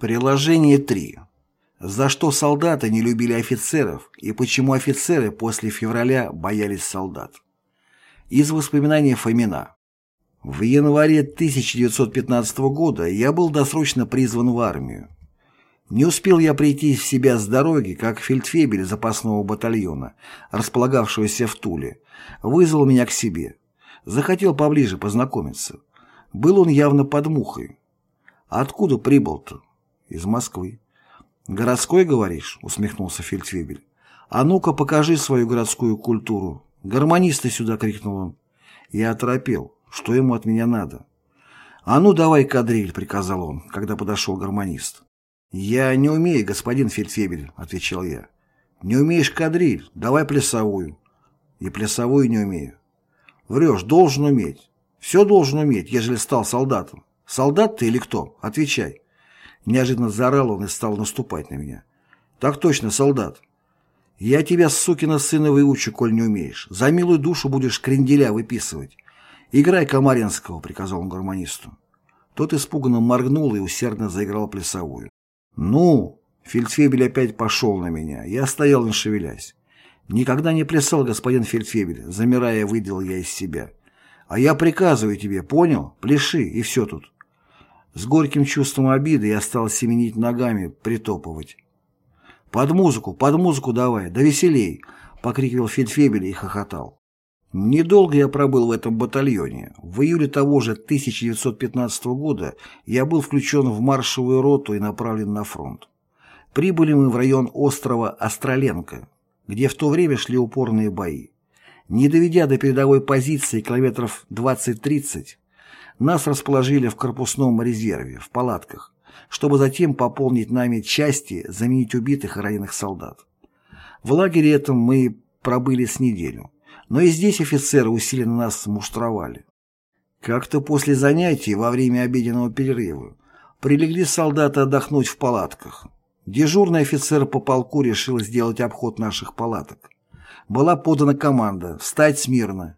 Приложение 3. За что солдаты не любили офицеров и почему офицеры после февраля боялись солдат. Из воспоминаний Фомина. В январе 1915 года я был досрочно призван в армию. Не успел я прийти в себя с дороги, как фельдфебель запасного батальона, располагавшегося в Туле, вызвал меня к себе. Захотел поближе познакомиться. Был он явно под мухой. «Откуда прибыл-то?» «Из Москвы». «Городской, говоришь?» — усмехнулся фельдфебель. «А ну-ка покажи свою городскую культуру». «Гармонисты сюда!» — крикнул он. Я оторопел. Что ему от меня надо? «А ну давай кадриль!» — приказал он, когда подошел гармонист. «Я не умею, господин фельдфебель», — отвечал я. «Не умеешь кадриль? Давай плясовую». «И плясовую не умею». «Врешь, должен уметь. Все должен уметь, ежели стал солдатом. Солдат ты или кто? Отвечай». Неожиданно заорал он и стал наступать на меня. «Так точно, солдат. Я тебя, сукина сына, выучу, коль не умеешь. За милую душу будешь кренделя выписывать. Играй Комаринского», — приказал он гармонисту. Тот испуганно моргнул и усердно заиграл плясовую. «Ну!» — фельдфебель опять пошел на меня. Я стоял, не шевелясь. «Никогда не плясал, господин фельдфебель», — замирая, выдел я из себя. «А я приказываю тебе, понял? Пляши, и все тут». С горьким чувством обиды я стал семенить ногами, притопывать. «Под музыку, под музыку давай, да веселей!» — покрикивал фельдфебель и хохотал. Недолго я пробыл в этом батальоне. В июле того же 1915 года я был включен в маршевую роту и направлен на фронт. Прибыли мы в район острова Остроленко, где в то время шли упорные бои. Не доведя до передовой позиции километров 20-30, нас расположили в корпусном резерве, в палатках, чтобы затем пополнить нами части, заменить убитых и раненых солдат. В лагере этом мы пробыли с неделю. Но и здесь офицеры усиленно нас муштровали. Как-то после занятий во время обеденного перерыва прилегли солдаты отдохнуть в палатках. Дежурный офицер по полку решил сделать обход наших палаток. Была подана команда «Встать смирно».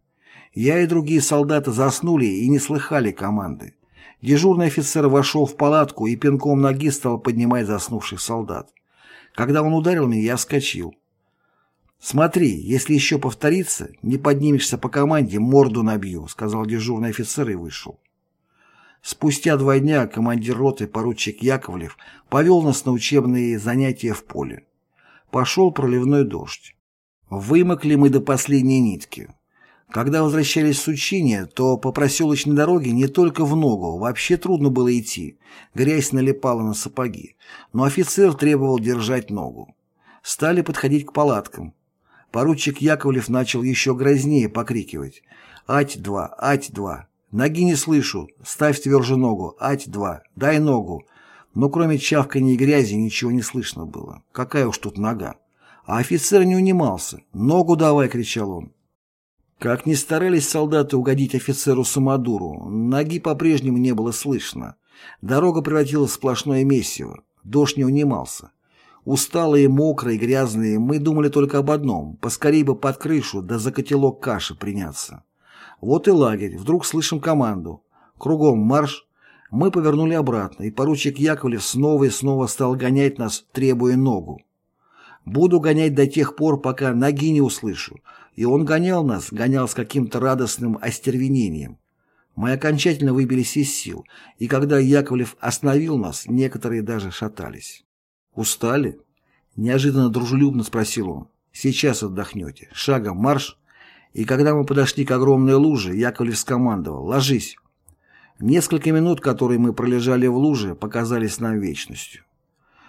Я и другие солдаты заснули и не слыхали команды. Дежурный офицер вошел в палатку и пинком ноги стал поднимать заснувших солдат. Когда он ударил меня, я вскочил. «Смотри, если еще повторится, не поднимешься по команде, морду набью», сказал дежурный офицер и вышел. Спустя два дня командир роты поручик Яковлев повел нас на учебные занятия в поле. Пошел проливной дождь. Вымокли мы до последней нитки. Когда возвращались с учения, то по проселочной дороге не только в ногу, вообще трудно было идти, грязь налипала на сапоги, но офицер требовал держать ногу. Стали подходить к палаткам. Поручик Яковлев начал еще грознее покрикивать. «Ать-2! Ать-2! Ноги не слышу! Ставь тверже ногу! Ать-2! Дай ногу!» Но кроме чавканья и грязи ничего не слышно было. Какая уж тут нога. А офицер не унимался. «Ногу давай!» — кричал он. Как ни старались солдаты угодить офицеру Самодуру, ноги по-прежнему не было слышно. Дорога превратилась в сплошное месиво. Дождь не унимался. Усталые, мокрые, грязные, мы думали только об одном – поскорей бы под крышу, да за котелок каши приняться. Вот и лагерь, вдруг слышим команду. Кругом марш. Мы повернули обратно, и поручик Яковлев снова и снова стал гонять нас, требуя ногу. Буду гонять до тех пор, пока ноги не услышу. И он гонял нас, гонял с каким-то радостным остервенением. Мы окончательно выбились из сил, и когда Яковлев остановил нас, некоторые даже шатались. «Устали?» — неожиданно дружелюбно спросил он. «Сейчас отдохнете. Шагом марш!» И когда мы подошли к огромной луже, Яковлев скомандовал «Ложись!». Несколько минут, которые мы пролежали в луже, показались нам вечностью.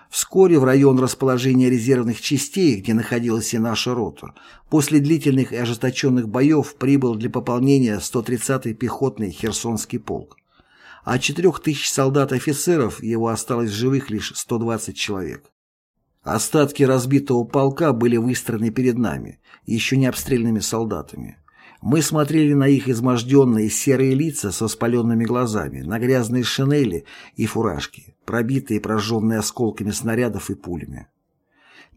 Вскоре в район расположения резервных частей, где находилась и наша рота, после длительных и ожесточенных боев прибыл для пополнения 130-й пехотный Херсонский полк. От 4000 солдат-офицеров его осталось живых лишь 120 человек. Остатки разбитого полка были выстроены перед нами, еще не обстрелянными солдатами. Мы смотрели на их изможденные серые лица со воспаленными глазами, на грязные шинели и фуражки, пробитые и прожженные осколками снарядов и пулями.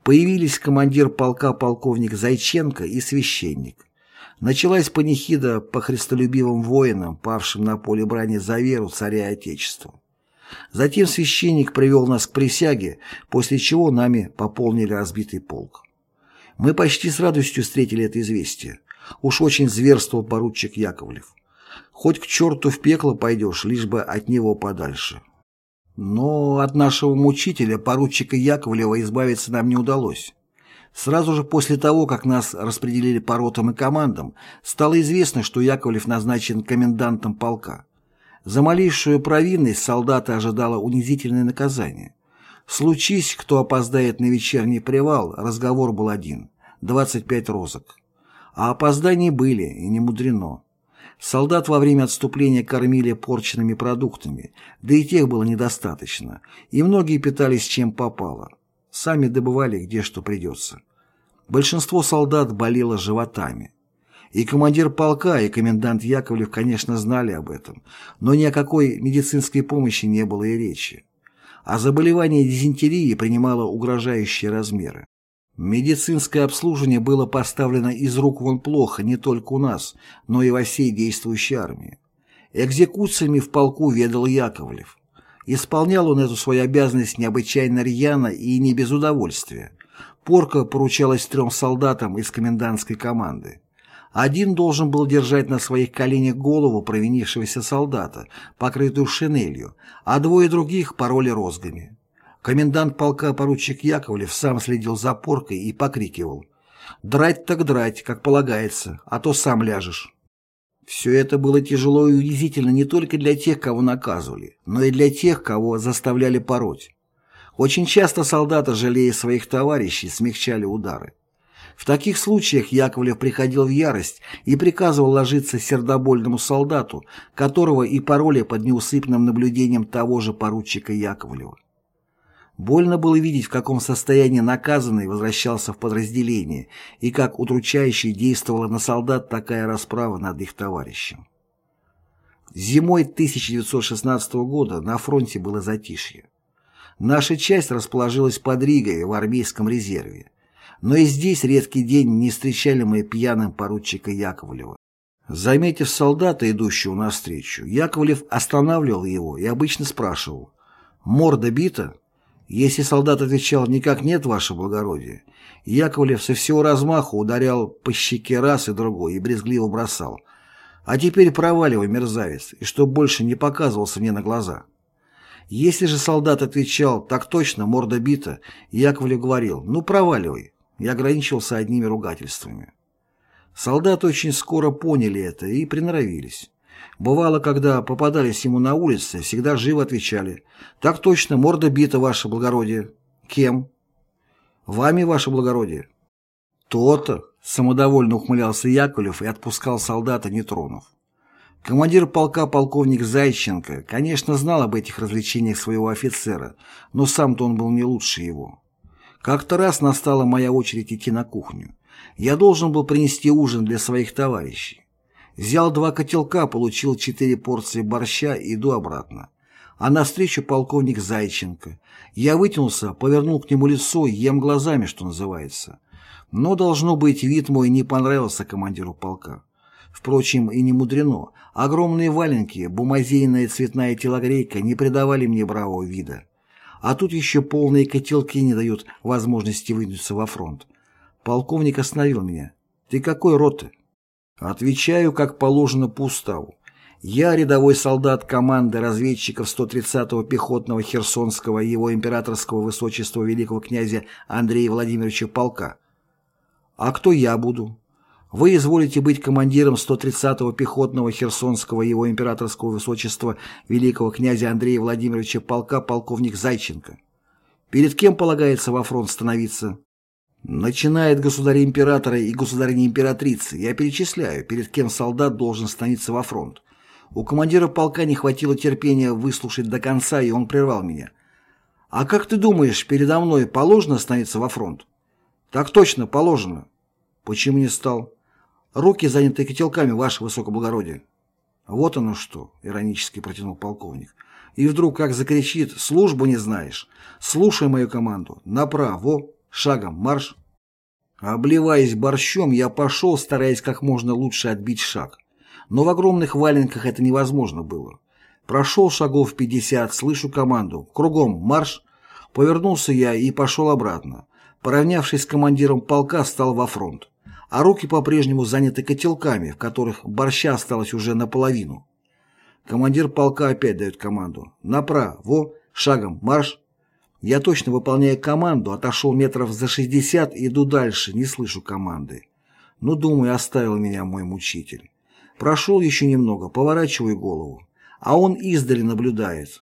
Появились командир полка полковник Зайченко и священник. Началась панихида по христолюбивым воинам, павшим на поле брани за веру царя и Отечества. Затем священник привел нас к присяге, после чего нами пополнили разбитый полк. Мы почти с радостью встретили это известие. Уж очень зверствовал поручик Яковлев. Хоть к черту в пекло пойдешь, лишь бы от него подальше. Но от нашего мучителя, поручика Яковлева, избавиться нам не удалось. Сразу же после того, как нас распределили по ротам и командам, стало известно, что Яковлев назначен комендантом полка. За малейшую провинность солдата ожидало унизительное наказание. Случись, кто опоздает на вечерний привал, разговор был один – 25 розок. А опоздания были, и не мудрено. Солдат во время отступления кормили порченными продуктами, да и тех было недостаточно, и многие питались чем попало. Сами добывали, где что придется. Большинство солдат болело животами. И командир полка, и комендант Яковлев, конечно, знали об этом, но ни о какой медицинской помощи не было и речи. А заболевание дизентерии принимало угрожающие размеры. Медицинское обслуживание было поставлено из рук вон плохо не только у нас, но и во всей действующей армии. Экзекуциями в полку ведал Яковлев. Исполнял он эту свою обязанность необычайно рьяно и не без удовольствия. Порка поручалась трем солдатам из комендантской команды. Один должен был держать на своих коленях голову провинившегося солдата, покрытую шинелью, а двое других пороли розгами. Комендант полка поручик Яковлев сам следил за поркой и покрикивал «Драть так драть, как полагается, а то сам ляжешь». Все это было тяжело и унизительно не только для тех, кого наказывали, но и для тех, кого заставляли пороть. Очень часто солдаты, жалея своих товарищей, смягчали удары. В таких случаях Яковлев приходил в ярость и приказывал ложиться сердобольному солдату, которого и пороли под неусыпным наблюдением того же поручика Яковлева. Больно было видеть, в каком состоянии наказанный возвращался в подразделение и как удручающе действовала на солдат такая расправа над их товарищем. Зимой 1916 года на фронте было затишье. Наша часть расположилась под Ригой в армейском резерве. Но и здесь редкий день не встречали мы пьяным поручика Яковлева. Заметив солдата, идущего навстречу, Яковлев останавливал его и обычно спрашивал «Морда бита?» Если солдат отвечал «никак нет, ваше благородие», Яковлев со всего размаху ударял по щеке раз и другой и брезгливо бросал. «А теперь проваливай, мерзавец, и чтоб больше не показывался мне на глаза». Если же солдат отвечал «так точно, морда бита», Яковлев говорил «ну проваливай» и ограничивался одними ругательствами. Солдаты очень скоро поняли это и приноровились. Бывало, когда попадались ему на улице, всегда живо отвечали «Так точно, морда бита, ваше благородие». «Кем?» «Вами, ваше благородие». «То-то», — самодовольно ухмылялся Яковлев и отпускал солдата, не тронув. Командир полка полковник Зайченко, конечно, знал об этих развлечениях своего офицера, но сам-то он был не лучше его. Как-то раз настала моя очередь идти на кухню. Я должен был принести ужин для своих товарищей. Взял два котелка, получил четыре порции борща, иду обратно. А навстречу полковник Зайченко. Я вытянулся, повернул к нему лицо, ем глазами, что называется. Но, должно быть, вид мой не понравился командиру полка. Впрочем, и не мудрено. Огромные валенки, бумазейная цветная телогрейка не придавали мне бравого вида. А тут еще полные котелки не дают возможности выдвинуться во фронт. Полковник остановил меня. «Ты какой роты?» Отвечаю, как положено по уставу. Я рядовой солдат команды разведчиков 130-го пехотного Херсонского его императорского высочества великого князя Андрея Владимировича полка. А кто я буду? Вы изволите быть командиром 130-го пехотного Херсонского его императорского высочества великого князя Андрея Владимировича полка полковник Зайченко. Перед кем полагается во фронт становиться? Начинает государя-императора и государыни-императрицы. Я перечисляю, перед кем солдат должен становиться во фронт. У командира полка не хватило терпения выслушать до конца, и он прервал меня. «А как ты думаешь, передо мной положено становиться во фронт?» «Так точно, положено». «Почему не стал?» «Руки заняты котелками, ваше высокоблагородие». «Вот оно что», — иронически протянул полковник. И вдруг как закричит «Службу не знаешь! Слушай мою команду! Направо! Шагом марш!» Обливаясь борщом, я пошел, стараясь как можно лучше отбить шаг. Но в огромных валенках это невозможно было. Прошел шагов 50, слышу команду «Кругом, марш!» Повернулся я и пошел обратно. Поравнявшись с командиром полка, стал во фронт. А руки по-прежнему заняты котелками, в которых борща осталось уже наполовину. Командир полка опять дает команду. «Направо! Шагом! Марш!» Я точно выполняя команду, отошел метров за 60 и иду дальше, не слышу команды. Ну, думаю, оставил меня мой мучитель. Прошел еще немного, поворачиваю голову. А он издали наблюдает.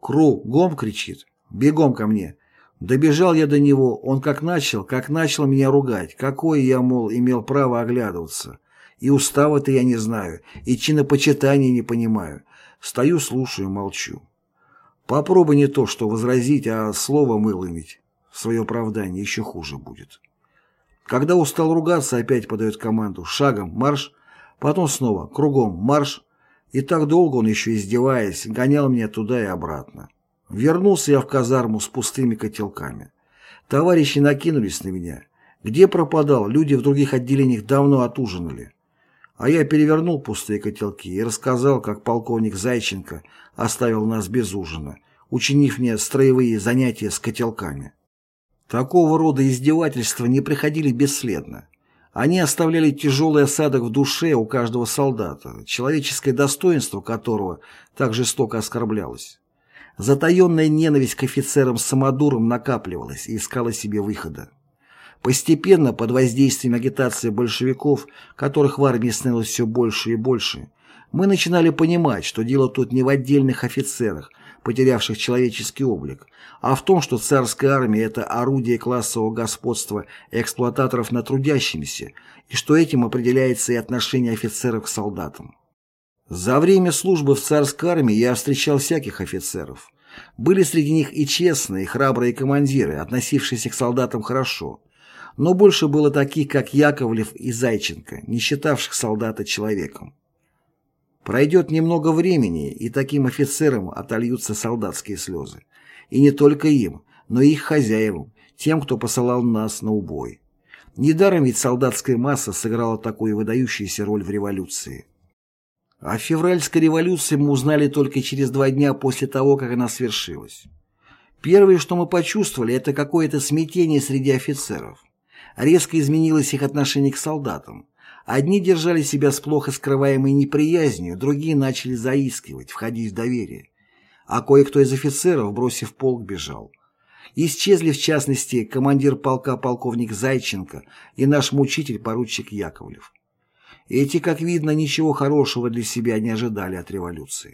«Кругом!» — кричит. «Бегом ко мне!» Добежал я до него, он как начал, как начал меня ругать, какое я, мол, имел право оглядываться. И устава-то я не знаю, и чинопочитания не понимаю. Стою, слушаю, молчу. Попробуй не то, что возразить, а слово выломить. Свое оправдание еще хуже будет. Когда устал ругаться, опять подает команду «Шагом, марш!» Потом снова «Кругом, марш!» И так долго он еще издеваясь, гонял меня туда и обратно. Вернулся я в казарму с пустыми котелками. Товарищи накинулись на меня. Где пропадал, люди в других отделениях давно отужинали. А я перевернул пустые котелки и рассказал, как полковник Зайченко оставил нас без ужина, учинив мне строевые занятия с котелками. Такого рода издевательства не приходили бесследно. Они оставляли тяжелый осадок в душе у каждого солдата, человеческое достоинство которого так жестоко оскорблялось. Затаенная ненависть к офицерам-самодурам накапливалась и искала себе выхода. Постепенно, под воздействием агитации большевиков, которых в армии становилось все больше и больше, мы начинали понимать, что дело тут не в отдельных офицерах, потерявших человеческий облик, а в том, что царская армия – это орудие классового господства эксплуататоров над трудящимися, и что этим определяется и отношение офицеров к солдатам. За время службы в царской армии я встречал всяких офицеров. Были среди них и честные, и храбрые командиры, относившиеся к солдатам хорошо – но больше было таких, как Яковлев и Зайченко, не считавших солдата человеком. Пройдет немного времени, и таким офицерам отольются солдатские слезы. И не только им, но и их хозяевам, тем, кто посылал нас на убой. Недаром ведь солдатская масса сыграла такую выдающуюся роль в революции. О февральской революции мы узнали только через два дня после того, как она свершилась. Первое, что мы почувствовали, это какое-то смятение среди офицеров. Резко изменилось их отношение к солдатам. Одни держали себя с плохо скрываемой неприязнью, другие начали заискивать, входить в доверие. А кое-кто из офицеров, бросив полк, бежал. Исчезли, в частности, командир полка полковник Зайченко и наш мучитель поручик Яковлев. Эти, как видно, ничего хорошего для себя не ожидали от революции.